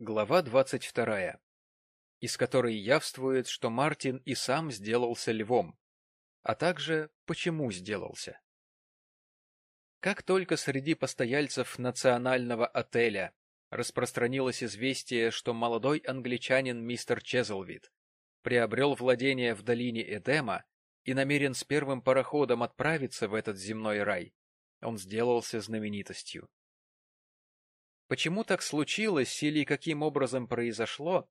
Глава двадцать вторая, из которой явствует, что Мартин и сам сделался львом, а также почему сделался. Как только среди постояльцев национального отеля распространилось известие, что молодой англичанин мистер Чезлвид приобрел владение в долине Эдема и намерен с первым пароходом отправиться в этот земной рай, он сделался знаменитостью. Почему так случилось или каким образом произошло,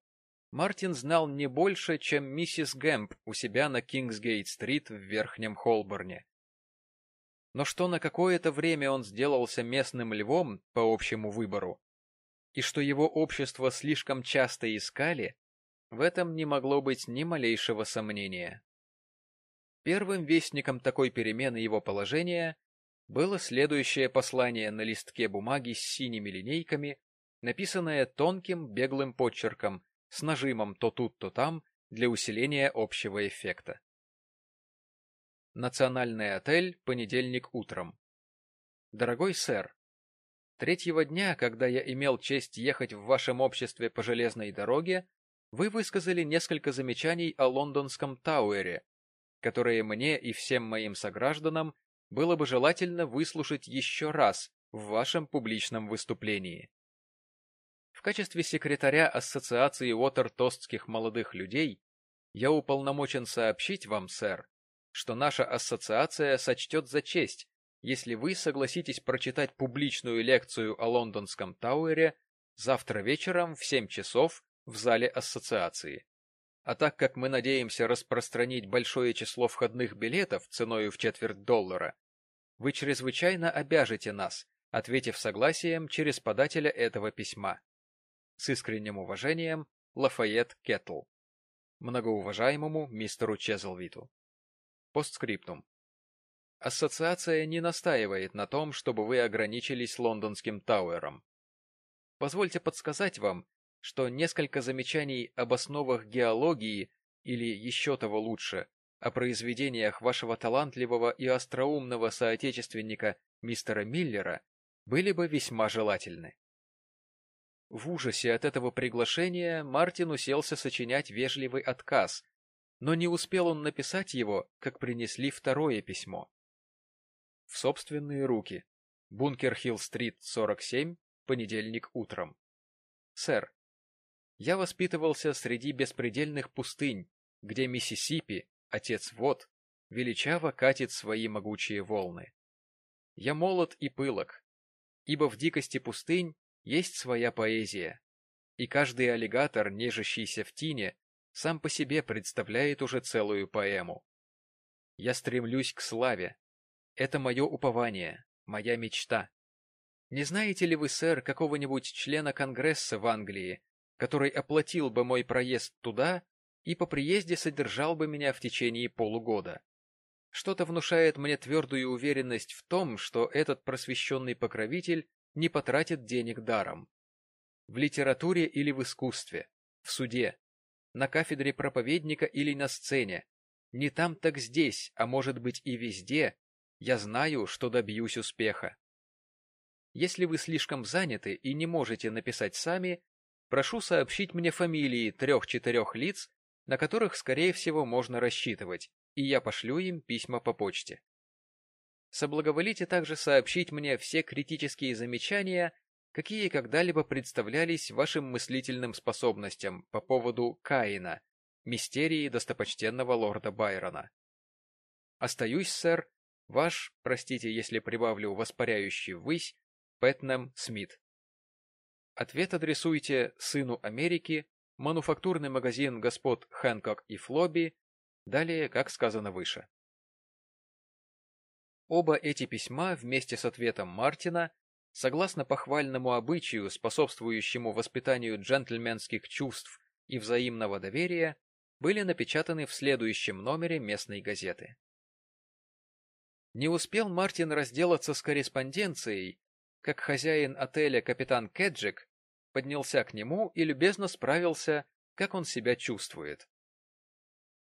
Мартин знал не больше, чем миссис Гэмп у себя на Кингсгейт-стрит в Верхнем Холборне. Но что на какое-то время он сделался местным львом по общему выбору, и что его общество слишком часто искали, в этом не могло быть ни малейшего сомнения. Первым вестником такой перемены его положения было следующее послание на листке бумаги с синими линейками, написанное тонким беглым подчерком с нажимом то тут, то там для усиления общего эффекта. Национальный отель, понедельник утром. Дорогой сэр, третьего дня, когда я имел честь ехать в вашем обществе по железной дороге, вы высказали несколько замечаний о лондонском Тауэре, которые мне и всем моим согражданам было бы желательно выслушать еще раз в вашем публичном выступлении. В качестве секретаря Ассоциации Уотертостских молодых людей я уполномочен сообщить вам, сэр, что наша ассоциация сочтет за честь, если вы согласитесь прочитать публичную лекцию о лондонском Тауэре завтра вечером в 7 часов в зале ассоциации. А так как мы надеемся распространить большое число входных билетов ценою в четверть доллара, вы чрезвычайно обяжете нас, ответив согласием через подателя этого письма. С искренним уважением, Лафайет Кеттл. Многоуважаемому мистеру Чезлвиту. Постскриптум. Ассоциация не настаивает на том, чтобы вы ограничились лондонским Тауэром. Позвольте подсказать вам, что несколько замечаний об основах геологии или еще того лучше, о произведениях вашего талантливого и остроумного соотечественника мистера Миллера были бы весьма желательны. В ужасе от этого приглашения Мартин уселся сочинять вежливый отказ, но не успел он написать его, как принесли второе письмо. В собственные руки. Бункер-Хилл-стрит, 47, понедельник утром. Сэр, я воспитывался среди беспредельных пустынь, где Миссисипи, отец вод, величаво катит свои могучие волны. Я молод и пылок, ибо в дикости пустынь есть своя поэзия, и каждый аллигатор, нежащийся в тине, сам по себе представляет уже целую поэму. Я стремлюсь к славе. Это мое упование, моя мечта. Не знаете ли вы, сэр, какого-нибудь члена Конгресса в Англии, который оплатил бы мой проезд туда и по приезде содержал бы меня в течение полугода. Что-то внушает мне твердую уверенность в том, что этот просвещенный покровитель не потратит денег даром. В литературе или в искусстве, в суде, на кафедре проповедника или на сцене, не там так здесь, а может быть и везде, я знаю, что добьюсь успеха. Если вы слишком заняты и не можете написать сами, прошу сообщить мне фамилии трех-четырех лиц, на которых, скорее всего, можно рассчитывать, и я пошлю им письма по почте. Соблаговолите также сообщить мне все критические замечания, какие когда-либо представлялись вашим мыслительным способностям по поводу Каина, мистерии достопочтенного лорда Байрона. Остаюсь, сэр, ваш, простите, если прибавлю воспаряющий ввысь, Пэтнем Смит. Ответ адресуйте сыну Америки, мануфактурный магазин господ Хэнкок и Флоби, далее, как сказано выше. Оба эти письма вместе с ответом Мартина, согласно похвальному обычаю, способствующему воспитанию джентльменских чувств и взаимного доверия, были напечатаны в следующем номере местной газеты. Не успел Мартин разделаться с корреспонденцией, как хозяин отеля капитан Кеджик поднялся к нему и любезно справился, как он себя чувствует.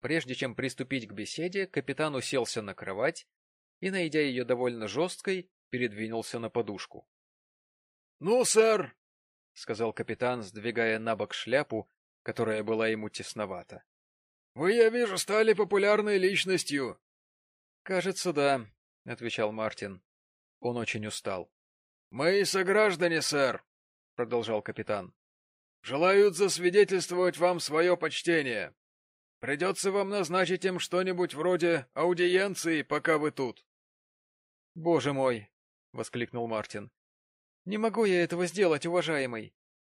Прежде чем приступить к беседе, капитан уселся на кровать и, найдя ее довольно жесткой, передвинулся на подушку. — Ну, сэр, сказал капитан, сдвигая на бок шляпу, которая была ему тесновата. — Вы, я вижу, стали популярной личностью. — Кажется, да, — отвечал Мартин. Он очень устал. — Мои сограждане, сэр, — продолжал капитан, — желают засвидетельствовать вам свое почтение. Придется вам назначить им что-нибудь вроде аудиенции, пока вы тут. — Боже мой! — воскликнул Мартин. — Не могу я этого сделать, уважаемый.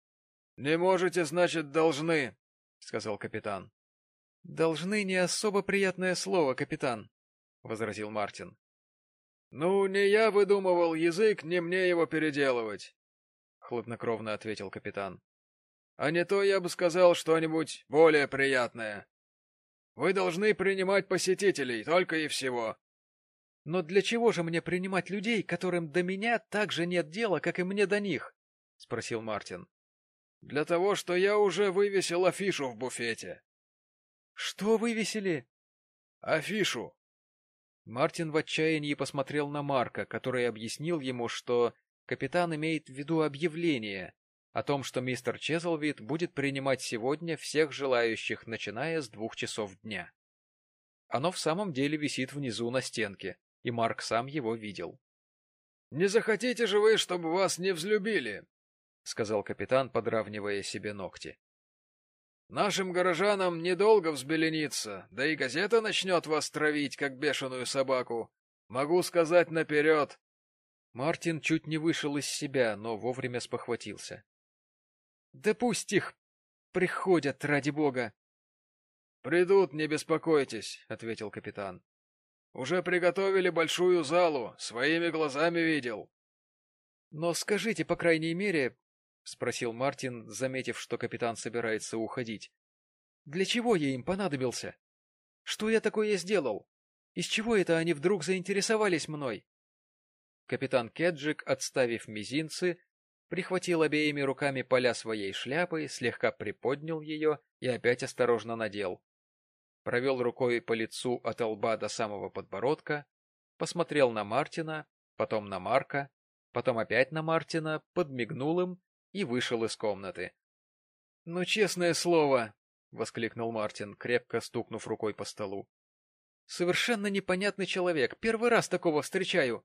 — Не можете, значит, должны, — сказал капитан. — Должны не особо приятное слово, капитан, — возразил Мартин. — Ну, не я выдумывал язык, не мне его переделывать, — хладнокровно ответил капитан. — А не то я бы сказал что-нибудь более приятное. Вы должны принимать посетителей, только и всего. — Но для чего же мне принимать людей, которым до меня так же нет дела, как и мне до них? — спросил Мартин. — Для того, что я уже вывесил афишу в буфете. — Что вывесили? — Афишу. Мартин в отчаянии посмотрел на Марка, который объяснил ему, что капитан имеет в виду объявление, о том, что мистер Чезлвид будет принимать сегодня всех желающих, начиная с двух часов дня. Оно в самом деле висит внизу на стенке, и Марк сам его видел. — Не захотите же вы, чтобы вас не взлюбили? — сказал капитан, подравнивая себе ногти. — Нашим горожанам недолго взбелениться, да и газета начнет вас травить, как бешеную собаку. Могу сказать наперед. Мартин чуть не вышел из себя, но вовремя спохватился. Да пусть их приходят, ради бога. — Придут, не беспокойтесь, — ответил капитан. — Уже приготовили большую залу, своими глазами видел. — Но скажите, по крайней мере, — спросил Мартин, заметив, что капитан собирается уходить, — для чего я им понадобился? Что я такое сделал? Из чего это они вдруг заинтересовались мной? Капитан Кеджик, отставив мизинцы, прихватил обеими руками поля своей шляпы, слегка приподнял ее и опять осторожно надел. Провел рукой по лицу от лба до самого подбородка, посмотрел на Мартина, потом на Марка, потом опять на Мартина, подмигнул им и вышел из комнаты. — Ну, честное слово! — воскликнул Мартин, крепко стукнув рукой по столу. — Совершенно непонятный человек, первый раз такого встречаю.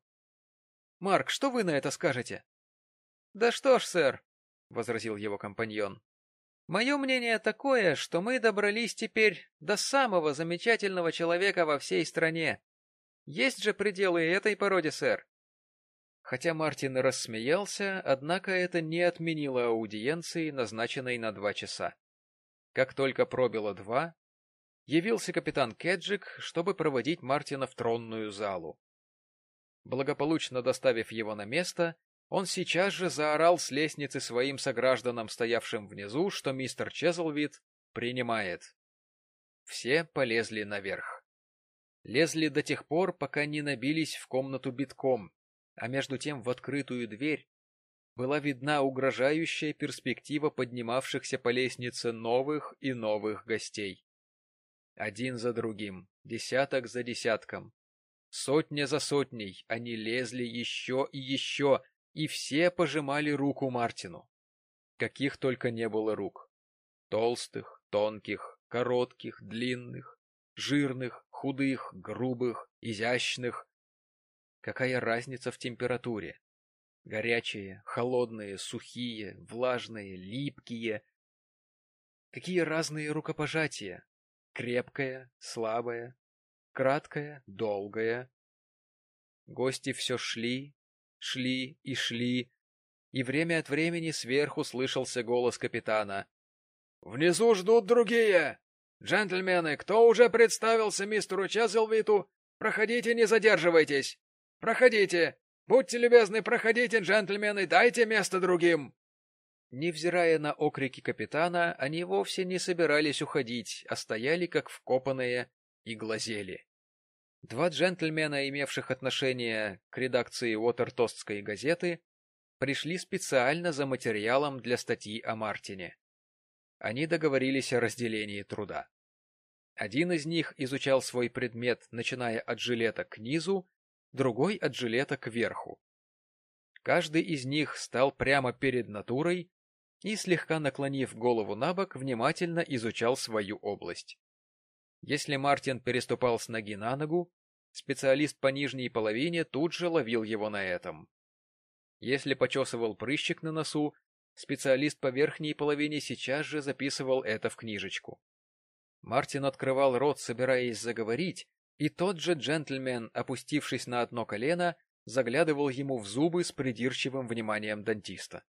— Марк, что вы на это скажете? — Да что ж, сэр, — возразил его компаньон, — мое мнение такое, что мы добрались теперь до самого замечательного человека во всей стране. Есть же пределы этой породе, сэр. Хотя Мартин рассмеялся, однако это не отменило аудиенции, назначенной на два часа. Как только пробило два, явился капитан Кеджик, чтобы проводить Мартина в тронную залу. Благополучно доставив его на место, он сейчас же заорал с лестницы своим согражданам, стоявшим внизу, что мистер Чезлвид принимает. Все полезли наверх. Лезли до тех пор, пока не набились в комнату битком, а между тем в открытую дверь была видна угрожающая перспектива поднимавшихся по лестнице новых и новых гостей. Один за другим, десяток за десятком, сотня за сотней они лезли еще и еще, и все пожимали руку Мартину. Каких только не было рук. Толстых, тонких, коротких, длинных, жирных, худых, грубых, изящных. Какая разница в температуре? Горячие, холодные, сухие, влажные, липкие. Какие разные рукопожатия. Крепкое, слабое, краткое, долгое. Гости все шли, шли и шли, и время от времени сверху слышался голос капитана. — Внизу ждут другие! Джентльмены, кто уже представился мистеру Чезлвиту, проходите, не задерживайтесь! Проходите! Будьте любезны, проходите, джентльмены, дайте место другим! Невзирая на окрики капитана, они вовсе не собирались уходить, а стояли как вкопанные и глазели. Два джентльмена, имевших отношение к редакции Уотертостской газеты, пришли специально за материалом для статьи о Мартине. Они договорились о разделении труда. Один из них изучал свой предмет, начиная от жилета к низу, другой от жилета к верху. Каждый из них стал прямо перед натурой и, слегка наклонив голову на бок, внимательно изучал свою область. Если Мартин переступал с ноги на ногу, специалист по нижней половине тут же ловил его на этом. Если почесывал прыщик на носу, специалист по верхней половине сейчас же записывал это в книжечку. Мартин открывал рот, собираясь заговорить, и тот же джентльмен, опустившись на одно колено, заглядывал ему в зубы с придирчивым вниманием дантиста.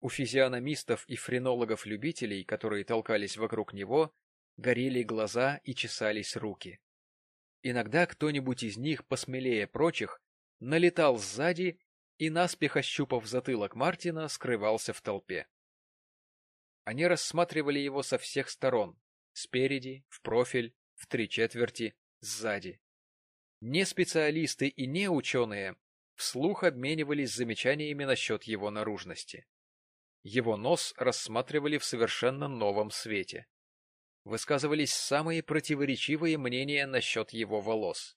У физиономистов и френологов-любителей, которые толкались вокруг него, горели глаза и чесались руки. Иногда кто-нибудь из них, посмелее прочих, налетал сзади и, наспех ощупав затылок Мартина, скрывался в толпе. Они рассматривали его со всех сторон, спереди, в профиль, в три четверти, сзади. Не специалисты и не ученые вслух обменивались замечаниями насчет его наружности. Его нос рассматривали в совершенно новом свете высказывались самые противоречивые мнения насчет его волос.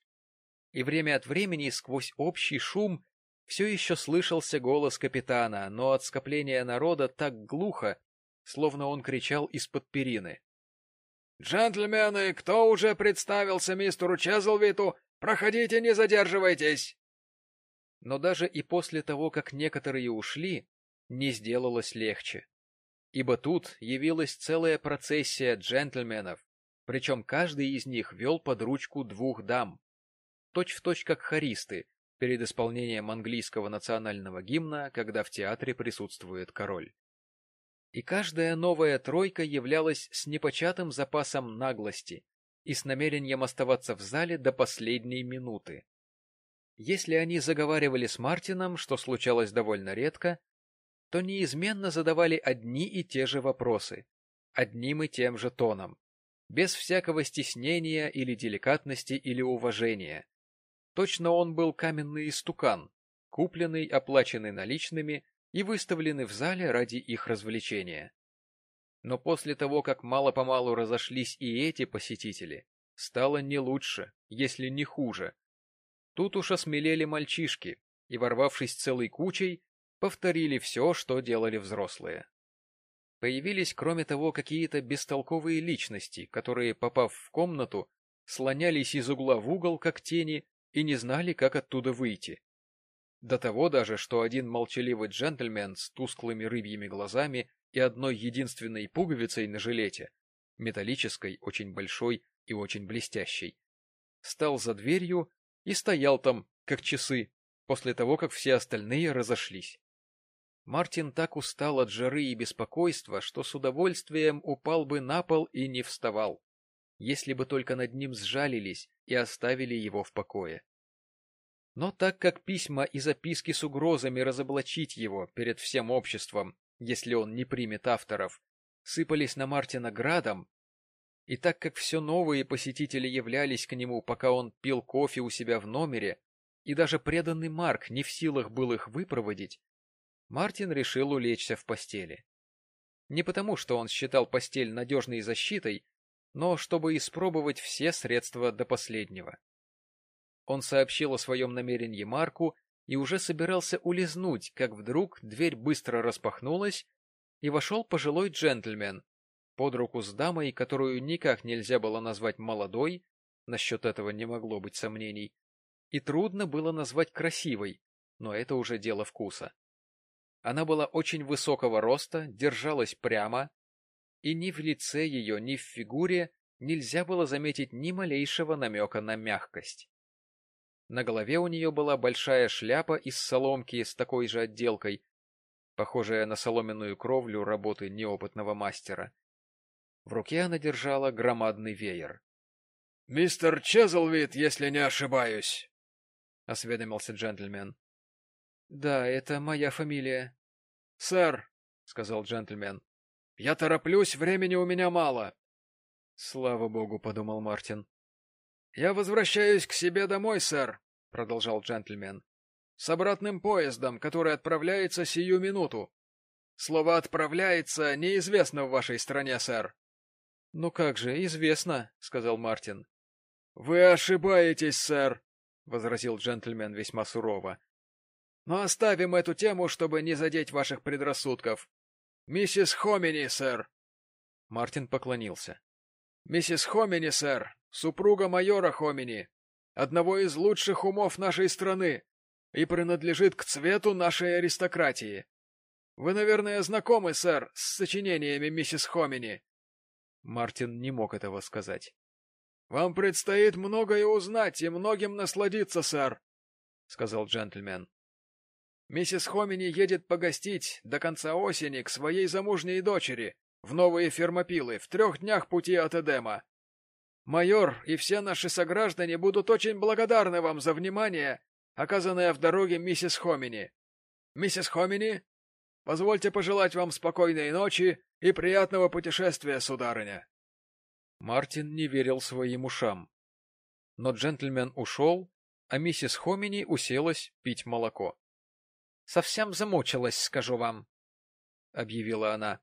И время от времени сквозь общий шум все еще слышался голос капитана, но от скопления народа так глухо, словно он кричал из-под перины. — Джентльмены, кто уже представился мистеру Чезлвиту, проходите, не задерживайтесь! Но даже и после того, как некоторые ушли, не сделалось легче ибо тут явилась целая процессия джентльменов, причем каждый из них вел под ручку двух дам, точь-в-точь точь как хористы перед исполнением английского национального гимна, когда в театре присутствует король. И каждая новая тройка являлась с непочатым запасом наглости и с намерением оставаться в зале до последней минуты. Если они заговаривали с Мартином, что случалось довольно редко, то неизменно задавали одни и те же вопросы, одним и тем же тоном, без всякого стеснения или деликатности или уважения. Точно он был каменный истукан, купленный, оплаченный наличными и выставленный в зале ради их развлечения. Но после того, как мало-помалу разошлись и эти посетители, стало не лучше, если не хуже. Тут уж осмелели мальчишки, и, ворвавшись целой кучей, повторили все, что делали взрослые. Появились, кроме того, какие-то бестолковые личности, которые, попав в комнату, слонялись из угла в угол, как тени, и не знали, как оттуда выйти. До того даже, что один молчаливый джентльмен с тусклыми рыбьими глазами и одной единственной пуговицей на жилете, металлической, очень большой и очень блестящей, стал за дверью и стоял там, как часы, после того, как все остальные разошлись. Мартин так устал от жары и беспокойства, что с удовольствием упал бы на пол и не вставал, если бы только над ним сжалились и оставили его в покое. Но так как письма и записки с угрозами разоблачить его перед всем обществом, если он не примет авторов, сыпались на Мартина градом, и так как все новые посетители являлись к нему, пока он пил кофе у себя в номере, и даже преданный Марк не в силах был их выпроводить, Мартин решил улечься в постели. Не потому, что он считал постель надежной защитой, но чтобы испробовать все средства до последнего. Он сообщил о своем намерении Марку и уже собирался улизнуть, как вдруг дверь быстро распахнулась, и вошел пожилой джентльмен, под руку с дамой, которую никак нельзя было назвать молодой, насчет этого не могло быть сомнений, и трудно было назвать красивой, но это уже дело вкуса. Она была очень высокого роста, держалась прямо, и ни в лице ее, ни в фигуре нельзя было заметить ни малейшего намека на мягкость. На голове у нее была большая шляпа из соломки с такой же отделкой, похожая на соломенную кровлю работы неопытного мастера. В руке она держала громадный веер. — Мистер Чезлвид, если не ошибаюсь, — осведомился джентльмен. — Да, это моя фамилия. — Сэр, — сказал джентльмен, — я тороплюсь, времени у меня мало. — Слава богу, — подумал Мартин. — Я возвращаюсь к себе домой, сэр, — продолжал джентльмен, — с обратным поездом, который отправляется сию минуту. Слово «отправляется» неизвестно в вашей стране, сэр. — Ну как же, известно, — сказал Мартин. — Вы ошибаетесь, сэр, — возразил джентльмен весьма сурово. Но оставим эту тему, чтобы не задеть ваших предрассудков. Миссис Хомини, сэр. Мартин поклонился. Миссис Хомини, сэр, супруга майора Хомини, одного из лучших умов нашей страны и принадлежит к цвету нашей аристократии. Вы, наверное, знакомы, сэр, с сочинениями миссис Хомини. Мартин не мог этого сказать. — Вам предстоит многое узнать и многим насладиться, сэр, — сказал джентльмен. Миссис Хомини едет погостить до конца осени к своей замужней дочери в новые фермопилы в трех днях пути от Эдема. Майор и все наши сограждане будут очень благодарны вам за внимание, оказанное в дороге миссис Хомини. Миссис Хомини, позвольте пожелать вам спокойной ночи и приятного путешествия, сударыня. Мартин не верил своим ушам. Но джентльмен ушел, а миссис Хомини уселась пить молоко. Совсем замучилась, скажу вам, — объявила она.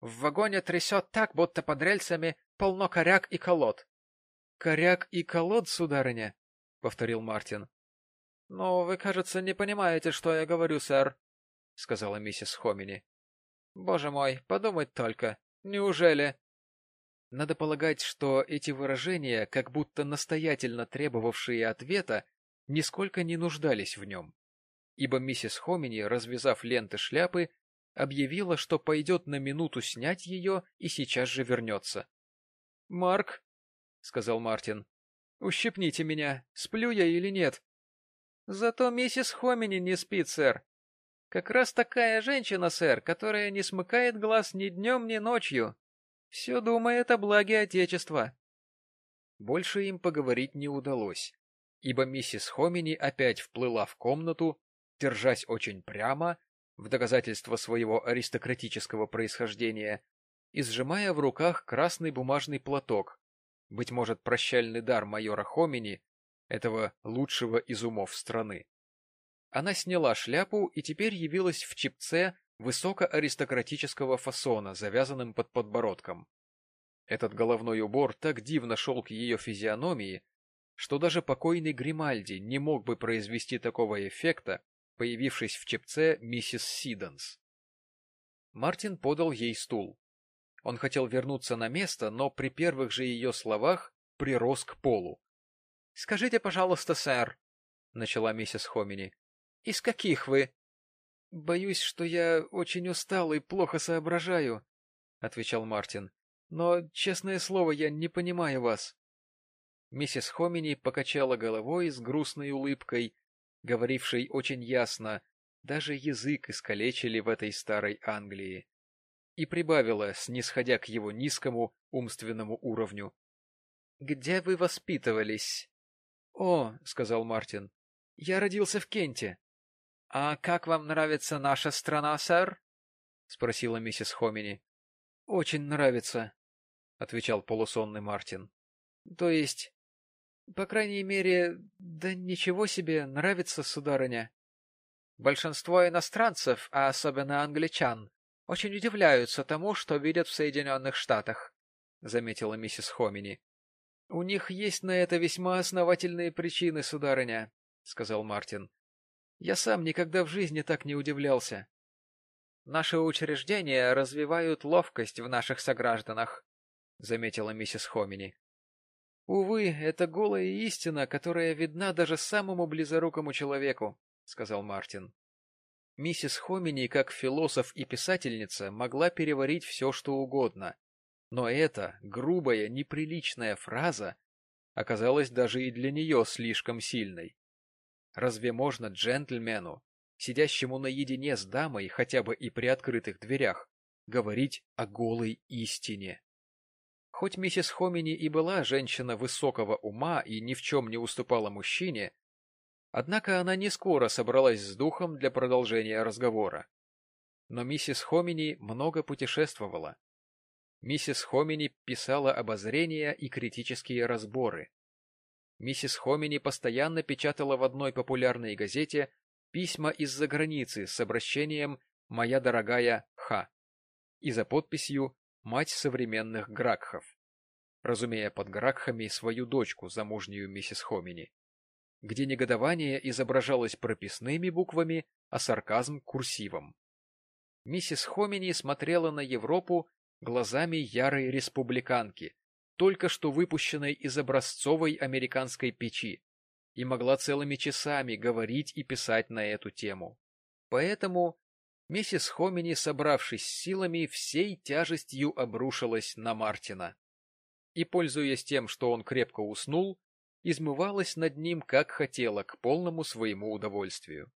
В вагоне трясет так, будто под рельсами полно коряк и колод. — Коряк и колод, сударыня? — повторил Мартин. — Но вы, кажется, не понимаете, что я говорю, сэр, — сказала миссис Хомини. — Боже мой, подумать только. Неужели? Надо полагать, что эти выражения, как будто настоятельно требовавшие ответа, нисколько не нуждались в нем ибо миссис Хомини, развязав ленты шляпы, объявила, что пойдет на минуту снять ее и сейчас же вернется. — Марк, — сказал Мартин, — ущипните меня, сплю я или нет? — Зато миссис Хомини не спит, сэр. Как раз такая женщина, сэр, которая не смыкает глаз ни днем, ни ночью. Все думает о благе Отечества. Больше им поговорить не удалось, ибо миссис Хомини опять вплыла в комнату, держась очень прямо, в доказательство своего аристократического происхождения, и сжимая в руках красный бумажный платок, быть может, прощальный дар майора Хомини, этого лучшего из умов страны. Она сняла шляпу и теперь явилась в чипце высокоаристократического фасона, завязанным под подбородком. Этот головной убор так дивно шел к ее физиономии, что даже покойный Гримальди не мог бы произвести такого эффекта, появившись в чепце миссис Сиденс. Мартин подал ей стул. Он хотел вернуться на место, но при первых же ее словах прирос к полу. — Скажите, пожалуйста, сэр, — начала миссис Хомини, — из каких вы? — Боюсь, что я очень устал и плохо соображаю, — отвечал Мартин. — Но, честное слово, я не понимаю вас. Миссис Хомини покачала головой с грустной улыбкой говоривший очень ясно, даже язык искалечили в этой старой Англии, и прибавила, снисходя к его низкому умственному уровню. — Где вы воспитывались? — О, — сказал Мартин, — я родился в Кенте. — А как вам нравится наша страна, сэр? — спросила миссис Хомини. — Очень нравится, — отвечал полусонный Мартин. — То есть по крайней мере, да ничего себе, нравится, сударыня. Большинство иностранцев, а особенно англичан, очень удивляются тому, что видят в Соединенных Штатах, — заметила миссис Хомини. — У них есть на это весьма основательные причины, сударыня, — сказал Мартин. — Я сам никогда в жизни так не удивлялся. Наши учреждения развивают ловкость в наших согражданах, — заметила миссис Хомини. Увы, это голая истина, которая видна даже самому близорукому человеку, — сказал Мартин. Миссис Хомини, как философ и писательница, могла переварить все, что угодно. Но эта грубая, неприличная фраза оказалась даже и для нее слишком сильной. Разве можно джентльмену, сидящему наедине с дамой хотя бы и при открытых дверях, говорить о голой истине? Хоть миссис Хомини и была женщина высокого ума и ни в чем не уступала мужчине, однако она не скоро собралась с духом для продолжения разговора. Но миссис Хомини много путешествовала. Миссис Хомини писала обозрения и критические разборы. Миссис Хомини постоянно печатала в одной популярной газете письма из-за границы с обращением «Моя дорогая Ха» и за подписью мать современных Гракхов, разумея под Гракхами свою дочку, замужнюю миссис Хомини, где негодование изображалось прописными буквами, а сарказм — курсивом. Миссис Хомини смотрела на Европу глазами ярой республиканки, только что выпущенной из образцовой американской печи, и могла целыми часами говорить и писать на эту тему. Поэтому миссис Хомини, собравшись силами, всей тяжестью обрушилась на Мартина. И, пользуясь тем, что он крепко уснул, измывалась над ним, как хотела, к полному своему удовольствию.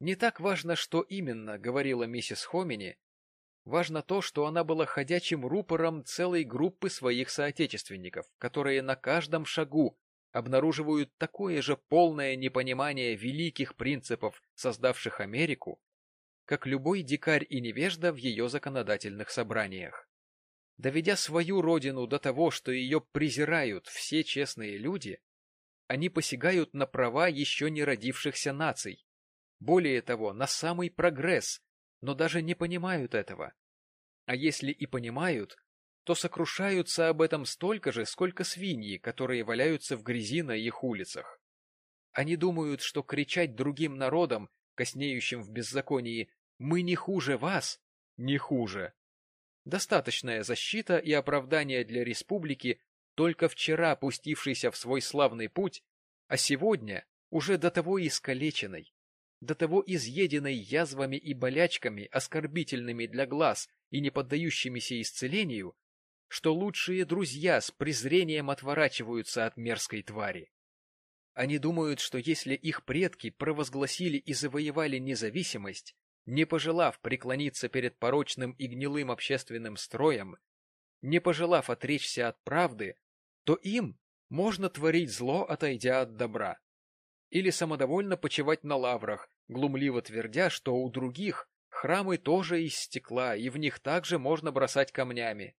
Не так важно, что именно, говорила миссис Хомини, важно то, что она была ходячим рупором целой группы своих соотечественников, которые на каждом шагу обнаруживают такое же полное непонимание великих принципов, создавших Америку, как любой дикарь и невежда в ее законодательных собраниях. Доведя свою родину до того, что ее презирают все честные люди, они посягают на права еще не родившихся наций, более того, на самый прогресс, но даже не понимают этого. А если и понимают, то сокрушаются об этом столько же, сколько свиньи, которые валяются в грязи на их улицах. Они думают, что кричать другим народам, коснеющим в беззаконии «мы не хуже вас», не хуже. Достаточная защита и оправдание для республики, только вчера пустившейся в свой славный путь, а сегодня уже до того искалеченной, до того изъеденной язвами и болячками, оскорбительными для глаз и не поддающимися исцелению, что лучшие друзья с презрением отворачиваются от мерзкой твари. Они думают, что если их предки провозгласили и завоевали независимость, не пожелав преклониться перед порочным и гнилым общественным строем, не пожелав отречься от правды, то им можно творить зло, отойдя от добра. Или самодовольно почивать на лаврах, глумливо твердя, что у других храмы тоже из стекла, и в них также можно бросать камнями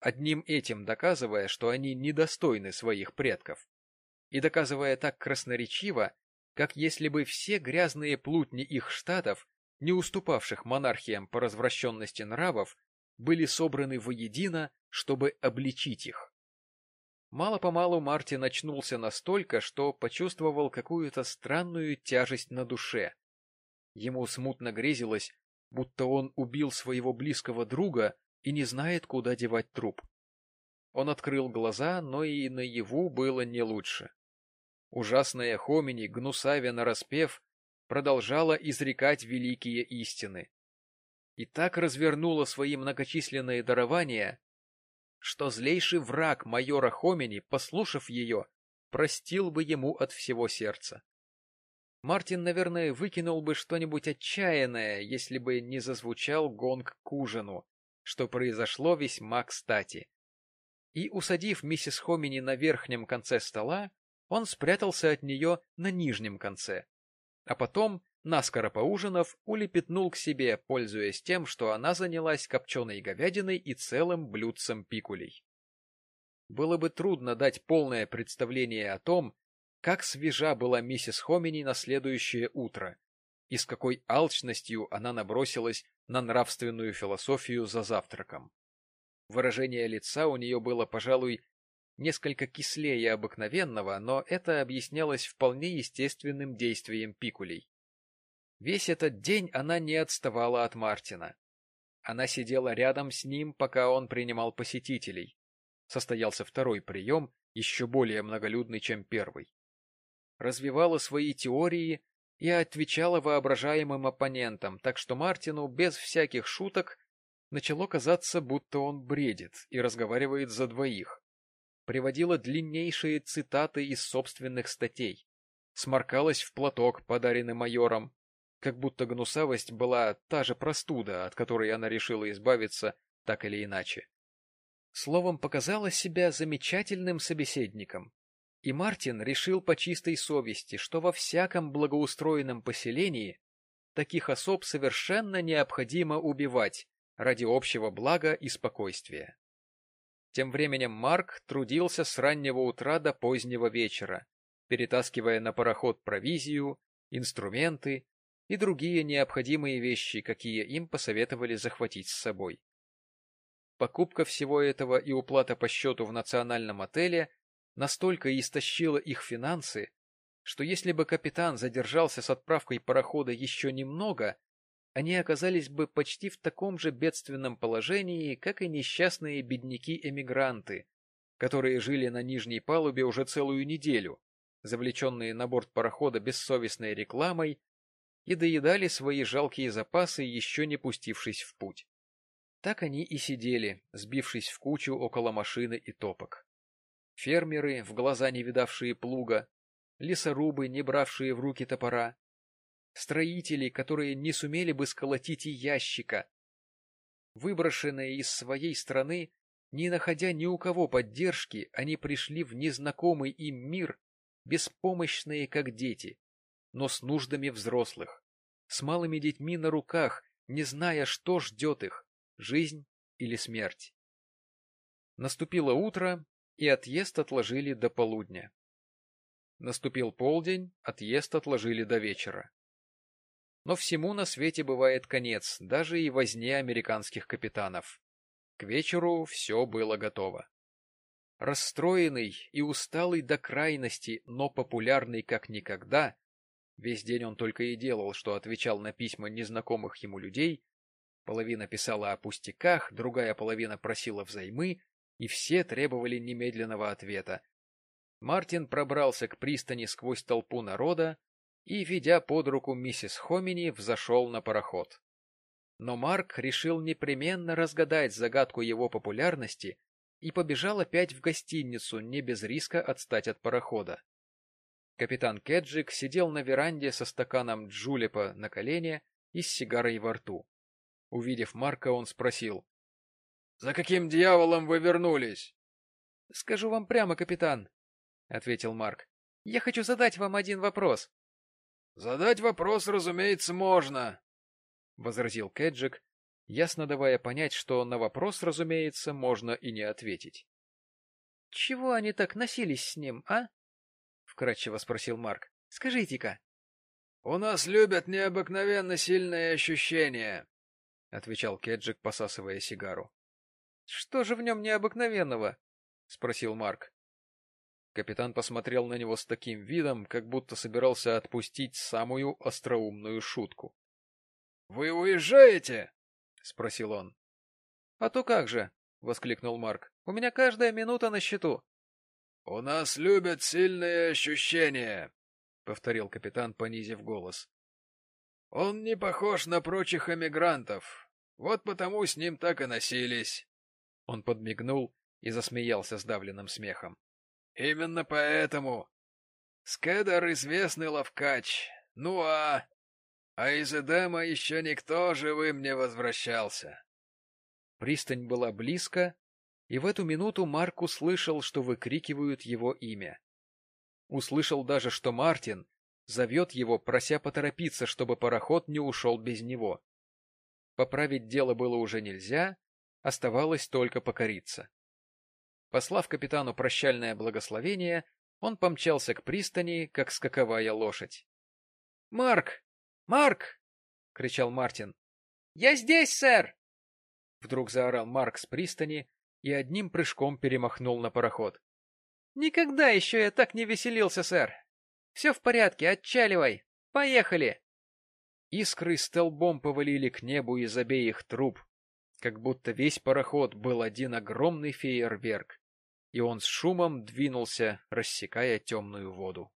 одним этим доказывая, что они недостойны своих предков, и доказывая так красноречиво, как если бы все грязные плутни их штатов, не уступавших монархиям по развращенности нравов, были собраны воедино, чтобы обличить их. Мало-помалу Мартин очнулся настолько, что почувствовал какую-то странную тяжесть на душе. Ему смутно грезилось, будто он убил своего близкого друга и не знает, куда девать труп. Он открыл глаза, но и наяву было не лучше. Ужасная Хомини, гнусавя нараспев, продолжала изрекать великие истины. И так развернула свои многочисленные дарования, что злейший враг майора Хомини, послушав ее, простил бы ему от всего сердца. Мартин, наверное, выкинул бы что-нибудь отчаянное, если бы не зазвучал гонг к ужину, что произошло весьма кстати. И, усадив миссис Хомини на верхнем конце стола, он спрятался от нее на нижнем конце, а потом, наскоро поужинав, улепетнул к себе, пользуясь тем, что она занялась копченой говядиной и целым блюдцем пикулей. Было бы трудно дать полное представление о том, как свежа была миссис Хомини на следующее утро, и с какой алчностью она набросилась на нравственную философию за завтраком. Выражение лица у нее было, пожалуй, несколько кислее обыкновенного, но это объяснялось вполне естественным действием пикулей. Весь этот день она не отставала от Мартина. Она сидела рядом с ним, пока он принимал посетителей. Состоялся второй прием, еще более многолюдный, чем первый. Развивала свои теории и отвечала воображаемым оппонентам, так что Мартину без всяких шуток начало казаться, будто он бредит и разговаривает за двоих. Приводила длиннейшие цитаты из собственных статей. Сморкалась в платок, подаренный майором, как будто гнусавость была та же простуда, от которой она решила избавиться так или иначе. Словом, показала себя замечательным собеседником, и Мартин решил по чистой совести, что во всяком благоустроенном поселении таких особ совершенно необходимо убивать ради общего блага и спокойствия. Тем временем Марк трудился с раннего утра до позднего вечера, перетаскивая на пароход провизию, инструменты и другие необходимые вещи, какие им посоветовали захватить с собой. Покупка всего этого и уплата по счету в национальном отеле настолько истощила их финансы, что если бы капитан задержался с отправкой парохода еще немного, они оказались бы почти в таком же бедственном положении, как и несчастные бедняки-эмигранты, которые жили на нижней палубе уже целую неделю, завлеченные на борт парохода бессовестной рекламой, и доедали свои жалкие запасы, еще не пустившись в путь. Так они и сидели, сбившись в кучу около машины и топок. Фермеры, в глаза не видавшие плуга, лесорубы, не бравшие в руки топора, строители, которые не сумели бы сколотить и ящика. Выброшенные из своей страны, не находя ни у кого поддержки, они пришли в незнакомый им мир, беспомощные, как дети, но с нуждами взрослых, с малыми детьми на руках, не зная, что ждет их — жизнь или смерть. Наступило утро, и отъезд отложили до полудня. Наступил полдень, отъезд отложили до вечера. Но всему на свете бывает конец, даже и возне американских капитанов. К вечеру все было готово. Расстроенный и усталый до крайности, но популярный как никогда, весь день он только и делал, что отвечал на письма незнакомых ему людей, половина писала о пустяках, другая половина просила взаймы, и все требовали немедленного ответа. Мартин пробрался к пристани сквозь толпу народа, и, ведя под руку миссис Хомини, взошел на пароход. Но Марк решил непременно разгадать загадку его популярности и побежал опять в гостиницу, не без риска отстать от парохода. Капитан Кеджик сидел на веранде со стаканом джулепа на колене и с сигарой во рту. Увидев Марка, он спросил. — За каким дьяволом вы вернулись? — Скажу вам прямо, капитан, — ответил Марк. — Я хочу задать вам один вопрос. Задать вопрос, разумеется, можно, — возразил Кеджик, ясно давая понять, что на вопрос, разумеется, можно и не ответить. — Чего они так носились с ним, а? — вкратчиво спросил Марк. — Скажите-ка. — У нас любят необыкновенно сильные ощущения, — отвечал Кеджик, посасывая сигару. — Что же в нем необыкновенного? — спросил Марк. Капитан посмотрел на него с таким видом, как будто собирался отпустить самую остроумную шутку. — Вы уезжаете? — спросил он. — А то как же! — воскликнул Марк. — У меня каждая минута на счету. — У нас любят сильные ощущения, — повторил капитан, понизив голос. — Он не похож на прочих эмигрантов. Вот потому с ним так и носились. Он подмигнул и засмеялся сдавленным смехом. Именно поэтому. Скедер известный ловкач. Ну а... А из Эдема еще никто живым не возвращался. Пристань была близко, и в эту минуту Марк услышал, что выкрикивают его имя. Услышал даже, что Мартин зовет его, прося поторопиться, чтобы пароход не ушел без него. Поправить дело было уже нельзя, оставалось только покориться. Послав капитану прощальное благословение, он помчался к пристани, как скаковая лошадь. — Марк! Марк! — кричал Мартин. — Я здесь, сэр! Вдруг заорал Марк с пристани и одним прыжком перемахнул на пароход. — Никогда еще я так не веселился, сэр! Все в порядке, отчаливай! Поехали! Искры столбом повалили к небу из обеих труб, как будто весь пароход был один огромный фейерверк, и он с шумом двинулся, рассекая темную воду.